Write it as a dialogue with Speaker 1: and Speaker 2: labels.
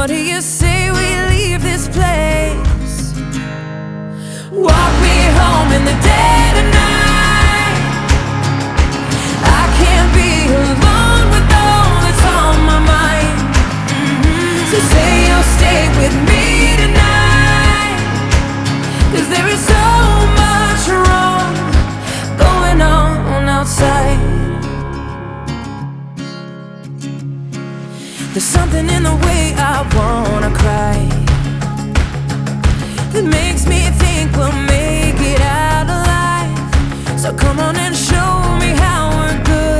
Speaker 1: What do you say we leave this place? Walk me home in the dead of night. I can't be alone with all that's on my mind. Mm-hmm. So, say you'll stay with me tonight. Cause there is There's something in the way I wanna cry that makes me think we'll make it out alive. So come on and show me how we're good.